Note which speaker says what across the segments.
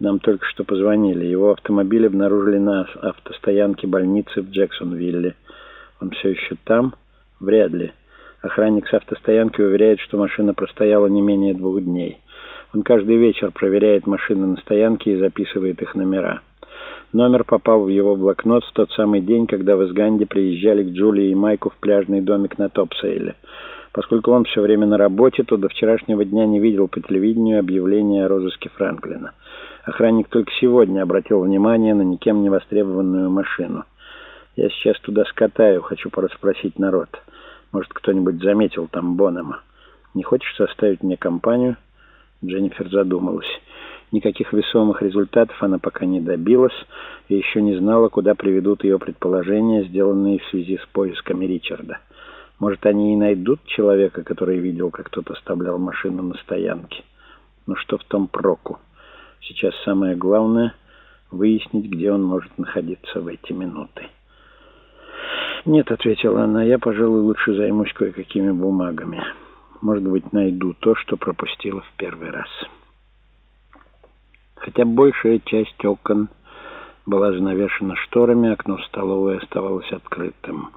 Speaker 1: Нам только что позвонили. Его автомобиль обнаружили на автостоянке больницы в Джексонвилле. Он все еще там? Вряд ли. Охранник с автостоянки уверяет, что машина простояла не менее двух дней. Он каждый вечер проверяет машины на стоянке и записывает их номера. Номер попал в его блокнот в тот самый день, когда в Изганде приезжали к Джулии и Майку в пляжный домик на Топсейле. Поскольку он все время на работе, то до вчерашнего дня не видел по телевидению объявления о розыске Франклина. Охранник только сегодня обратил внимание на никем не востребованную машину. Я сейчас туда скатаю, хочу порасспросить народ. Может, кто-нибудь заметил там Бонема. Не хочешь составить мне компанию?» Дженнифер задумалась. Никаких весомых результатов она пока не добилась и еще не знала, куда приведут ее предположения, сделанные в связи с поисками Ричарда. Может, они и найдут человека, который видел, как кто-то оставлял машину на стоянке. Но что в том проку? Сейчас самое главное — выяснить, где он может находиться в эти минуты. «Нет», — ответила она, — «я, пожалуй, лучше займусь кое-какими бумагами». Может быть, найду то, что пропустила в первый раз. Хотя большая часть окон была занавешена шторами, окно в столовой оставалось открытым.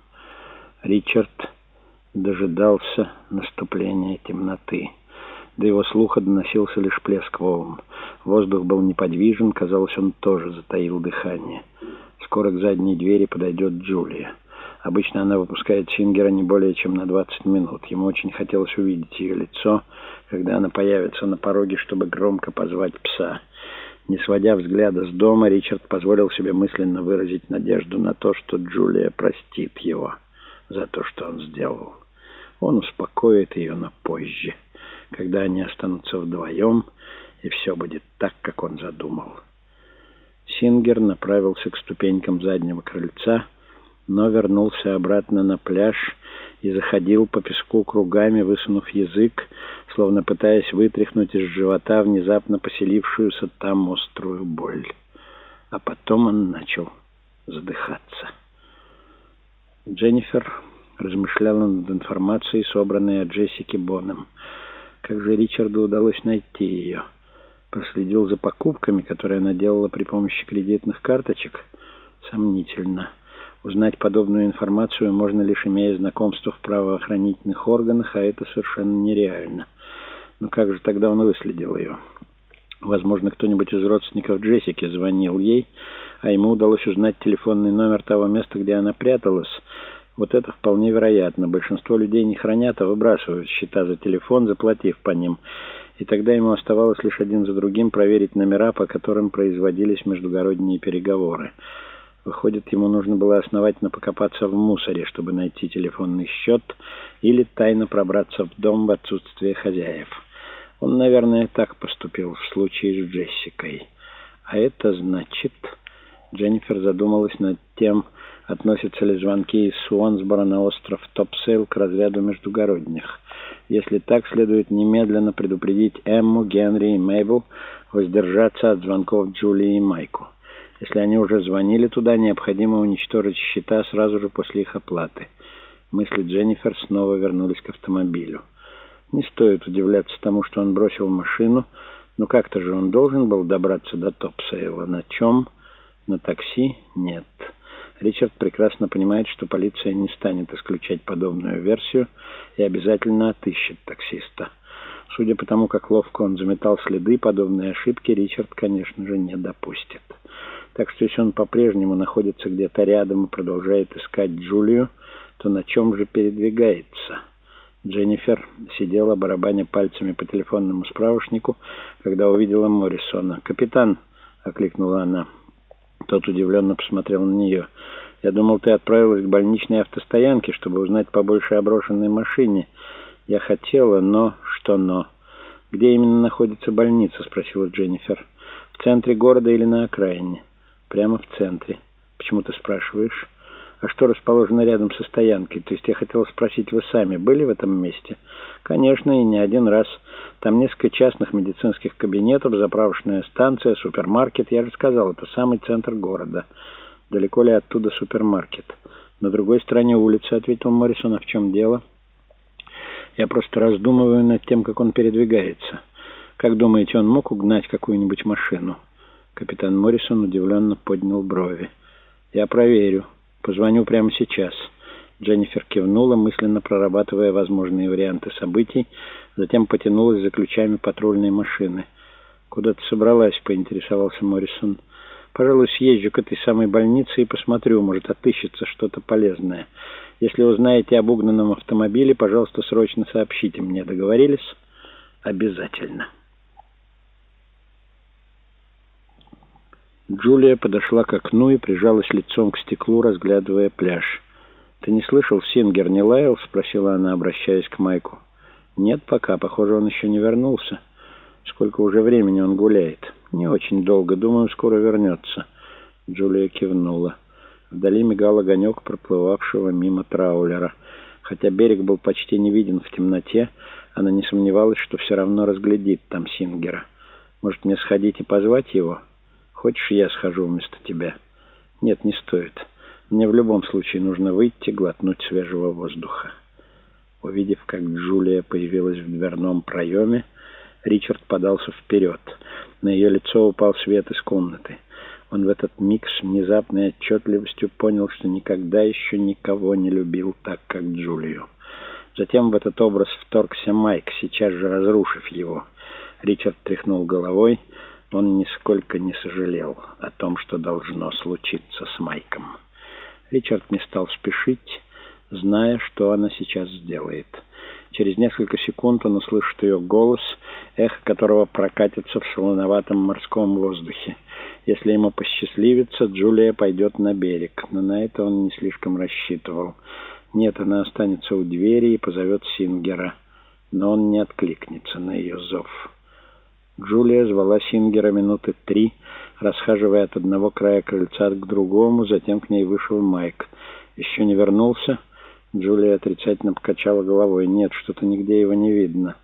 Speaker 1: Ричард дожидался наступления темноты. До его слуха доносился лишь плеск волн. Воздух был неподвижен, казалось, он тоже затаил дыхание. Скоро к задней двери подойдет Джулия. Обычно она выпускает Сингера не более чем на 20 минут. Ему очень хотелось увидеть ее лицо, когда она появится на пороге, чтобы громко позвать пса. Не сводя взгляда с дома, Ричард позволил себе мысленно выразить надежду на то, что Джулия простит его за то, что он сделал. Он успокоит ее на позже, когда они останутся вдвоем, и все будет так, как он задумал. Сингер направился к ступенькам заднего крыльца, но вернулся обратно на пляж и заходил по песку кругами, высунув язык, словно пытаясь вытряхнуть из живота внезапно поселившуюся там острую боль. А потом он начал задыхаться. Дженнифер размышляла над информацией, собранной о Джессике Боном. Как же Ричарду удалось найти ее? Проследил за покупками, которые она делала при помощи кредитных карточек? Сомнительно. Узнать подобную информацию можно лишь имея знакомство в правоохранительных органах, а это совершенно нереально. Но как же тогда он выследил ее? Возможно, кто-нибудь из родственников Джессики звонил ей, а ему удалось узнать телефонный номер того места, где она пряталась. Вот это вполне вероятно. Большинство людей не хранят, а выбрасывают счета за телефон, заплатив по ним. И тогда ему оставалось лишь один за другим проверить номера, по которым производились междугородние переговоры. Выходит, ему нужно было основательно покопаться в мусоре, чтобы найти телефонный счет или тайно пробраться в дом в отсутствие хозяев. Он, наверное, так поступил в случае с Джессикой. А это значит... Дженнифер задумалась над тем, относятся ли звонки из Суонсбора на остров Топсейл к разряду междугородних. Если так, следует немедленно предупредить Эмму, Генри и Мейбл воздержаться от звонков Джулии и Майку. Если они уже звонили туда, необходимо уничтожить счета сразу же после их оплаты. Мысли Дженнифер снова вернулись к автомобилю. Не стоит удивляться тому, что он бросил машину, но как-то же он должен был добраться до Топсейла. На чем? На такси? Нет. Ричард прекрасно понимает, что полиция не станет исключать подобную версию и обязательно отыщет таксиста. Судя по тому, как ловко он заметал следы, подобные ошибки Ричард, конечно же, не допустит. Так что если он по-прежнему находится где-то рядом и продолжает искать Джулию, то на чем же передвигается? Дженнифер сидела, барабаня пальцами по телефонному справочнику, когда увидела Моррисона. «Капитан!» — окликнула она. Тот удивленно посмотрел на нее. «Я думал, ты отправилась к больничной автостоянке, чтобы узнать побольше о брошенной машине. Я хотела, но... Что но?» «Где именно находится больница?» — спросила Дженнифер. «В центре города или на окраине?» Прямо в центре. Почему ты спрашиваешь? А что расположено рядом со стоянкой? То есть я хотел спросить, вы сами были в этом месте? Конечно, и не один раз. Там несколько частных медицинских кабинетов, заправочная станция, супермаркет. Я же сказал, это самый центр города. Далеко ли оттуда супермаркет? На другой стороне улицы, ответил Моррисон. А в чем дело? Я просто раздумываю над тем, как он передвигается. Как думаете, он мог угнать какую-нибудь машину? Капитан Моррисон удивленно поднял брови. «Я проверю. Позвоню прямо сейчас». Дженнифер кивнула, мысленно прорабатывая возможные варианты событий, затем потянулась за ключами патрульной машины. «Куда ты собралась?» — поинтересовался Моррисон. «Пожалуй, съезжу к этой самой больнице и посмотрю, может, отыщется что-то полезное. Если узнаете об угнанном автомобиле, пожалуйста, срочно сообщите мне. Договорились?» «Обязательно». Джулия подошла к окну и прижалась лицом к стеклу, разглядывая пляж. «Ты не слышал, Сингер не лаял?» — спросила она, обращаясь к Майку. «Нет пока. Похоже, он еще не вернулся. Сколько уже времени он гуляет?» «Не очень долго. Думаю, скоро вернется». Джулия кивнула. Вдали мигал огонек проплывавшего мимо траулера. Хотя берег был почти не виден в темноте, она не сомневалась, что все равно разглядит там Сингера. «Может, мне сходить и позвать его?» Хочешь, я схожу вместо тебя? Нет, не стоит. Мне в любом случае нужно выйти, глотнуть свежего воздуха. Увидев, как Джулия появилась в дверном проеме, Ричард подался вперед. На ее лицо упал свет из комнаты. Он в этот миг с внезапной отчетливостью понял, что никогда еще никого не любил так, как Джулию. Затем в этот образ вторгся Майк, сейчас же разрушив его. Ричард тряхнул головой, он нисколько не сожалел о том, что должно случиться с Майком. Ричард не стал спешить, зная, что она сейчас сделает. Через несколько секунд он услышит ее голос, эхо которого прокатится в солоноватом морском воздухе. Если ему посчастливится, Джулия пойдет на берег, но на это он не слишком рассчитывал. Нет, она останется у двери и позовет Сингера, но он не откликнется на ее зов. Джулия звала Сингера минуты три, расхаживая от одного края крыльца к другому, затем к ней вышел Майк. Еще не вернулся? Джулия отрицательно покачала головой. Нет, что-то нигде его не видно.